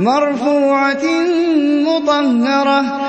مَّرْفُوعَةٍ مُّطَهَّرَةٍ.